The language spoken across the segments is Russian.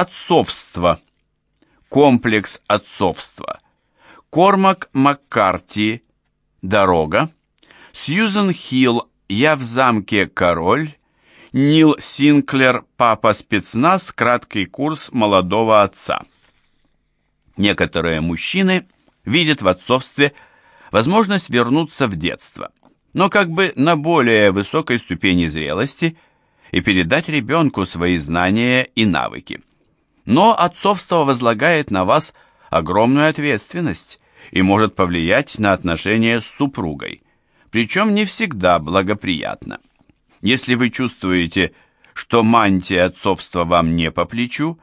Отцовство. Комплекс отцовства. Кормак Маккарти. Дорога. Сьюзен Хилл. Я в замке король. Нил Синклер. Папа спецназ. Краткий курс молодого отца. Некоторые мужчины видят в отцовстве возможность вернуться в детство, но как бы на более высокой ступени зрелости и передать ребенку свои знания и навыки. Но отцовство возлагает на вас огромную ответственность и может повлиять на отношения с супругой, причем не всегда благоприятно. Если вы чувствуете, что мантия отцовства вам не по плечу,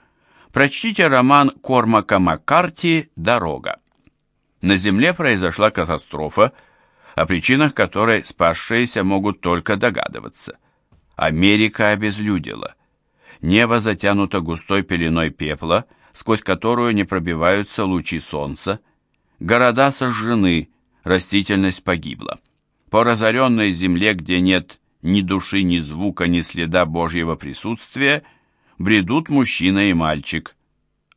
прочтите роман Кормака Маккарти «Дорога». На Земле произошла катастрофа, о причинах которой спасшиеся могут только догадываться. Америка обезлюдила. Небо затянуто густой пеленой пепла, сквозь которую не пробиваются лучи солнца. Города сожжены, растительность погибла. По разоренной земле, где нет ни души, ни звука, ни следа Божьего присутствия, бредут мужчина и мальчик,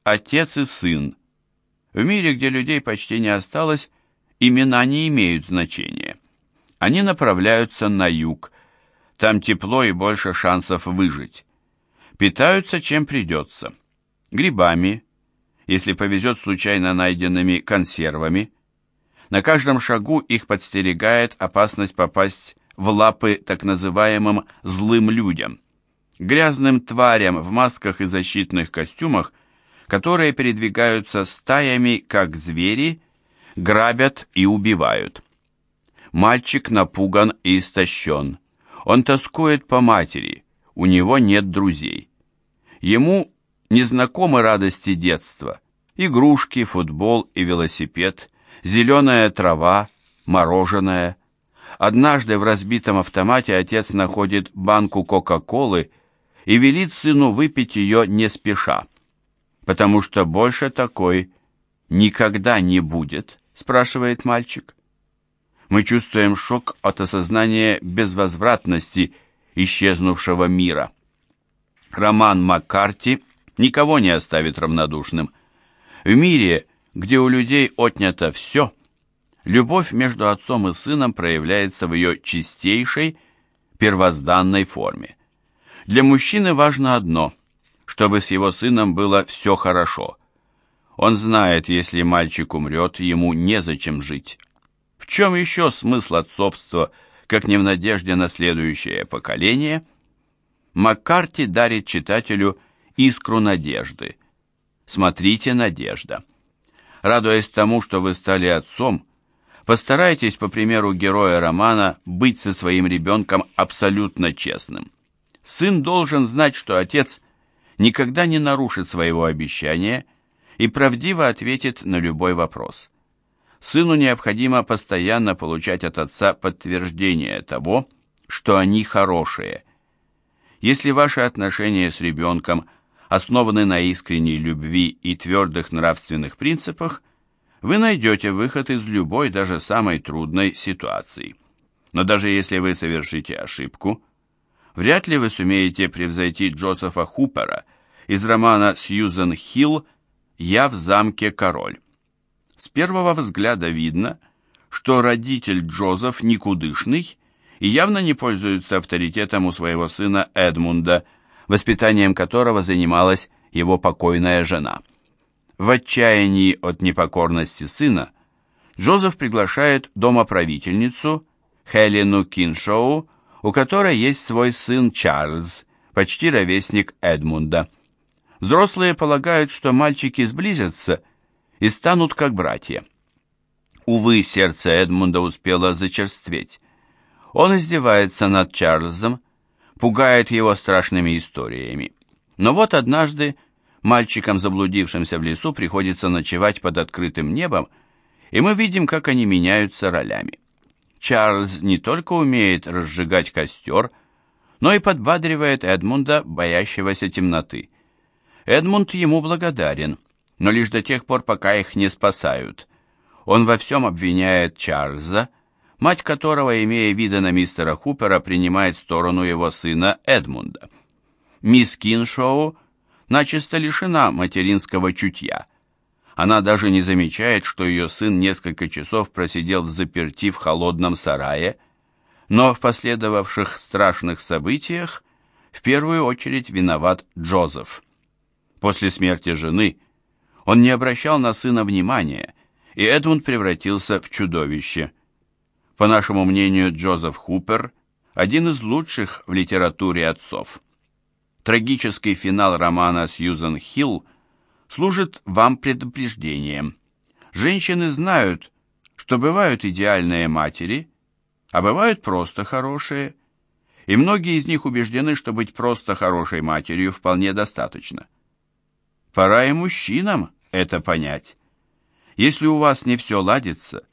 отец и сын. В мире, где людей почти не осталось, имена не имеют значения. Они направляются на юг, там тепло и больше шансов выжить питаются чем придется. Грибами, если повезет случайно найденными консервами. На каждом шагу их подстерегает опасность попасть в лапы так называемым «злым людям», грязным тварям в масках и защитных костюмах, которые передвигаются стаями, как звери, грабят и убивают. Мальчик напуган и истощен. Он тоскует по матери, у него нет друзей. Ему незнакомы радости детства. Игрушки, футбол и велосипед, зеленая трава, мороженое. Однажды в разбитом автомате отец находит банку Кока-Колы и велит сыну выпить ее не спеша, потому что больше такой никогда не будет, спрашивает мальчик. Мы чувствуем шок от осознания безвозвратности исчезнувшего мира. Роман Маккарти никого не оставит равнодушным. В мире, где у людей отнято все, любовь между отцом и сыном проявляется в ее чистейшей, первозданной форме. Для мужчины важно одно, чтобы с его сыном было все хорошо. Он знает, если мальчик умрет, ему незачем жить. В чем еще смысл отцовства, как не в надежде на следующее поколение – Маккарти дарит читателю искру надежды. Смотрите, надежда. Радуясь тому, что вы стали отцом, постарайтесь, по примеру героя романа, быть со своим ребенком абсолютно честным. Сын должен знать, что отец никогда не нарушит своего обещания и правдиво ответит на любой вопрос. Сыну необходимо постоянно получать от отца подтверждение того, что они хорошие, если ваши отношения с ребенком основаны на искренней любви и твердых нравственных принципах, вы найдете выход из любой, даже самой трудной ситуации. Но даже если вы совершите ошибку, вряд ли вы сумеете превзойти Джозефа Хупера из романа Сьюзен Хилл «Я в замке король». С первого взгляда видно, что родитель Джозеф никудышный и явно не пользуется авторитетом у своего сына Эдмунда, воспитанием которого занималась его покойная жена. В отчаянии от непокорности сына Джозеф приглашает домоправительницу Хелену Киншоу, у которой есть свой сын Чарльз, почти ровесник Эдмунда. Взрослые полагают, что мальчики сблизятся и станут как братья. Увы, сердце Эдмунда успело зачерстветь. Он издевается над Чарльзом, пугает его страшными историями. Но вот однажды мальчикам, заблудившимся в лесу, приходится ночевать под открытым небом, и мы видим, как они меняются ролями. Чарльз не только умеет разжигать костер, но и подбадривает Эдмунда, боящегося темноты. Эдмунд ему благодарен, но лишь до тех пор, пока их не спасают. Он во всем обвиняет Чарльза, мать которого, имея виды на мистера Хупера, принимает сторону его сына Эдмунда. Мисс Киншоу начисто лишена материнского чутья. Она даже не замечает, что ее сын несколько часов просидел в заперти в холодном сарае, но в последовавших страшных событиях в первую очередь виноват Джозеф. После смерти жены он не обращал на сына внимания, и Эдмунд превратился в чудовище. По нашему мнению, Джозеф Хупер – один из лучших в литературе отцов. Трагический финал романа Сьюзен Хилл служит вам предупреждением. Женщины знают, что бывают идеальные матери, а бывают просто хорошие, и многие из них убеждены, что быть просто хорошей матерью вполне достаточно. Пора и мужчинам это понять. Если у вас не все ладится,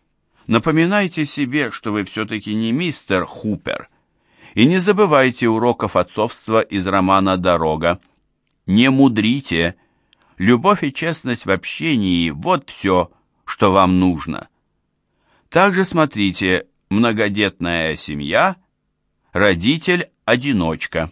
напоминайте себе, что вы все-таки не мистер Хупер, и не забывайте уроков отцовства из романа «Дорога». Не мудрите. Любовь и честность в общении – вот все, что вам нужно. Также смотрите «Многодетная семья», «Родитель-одиночка».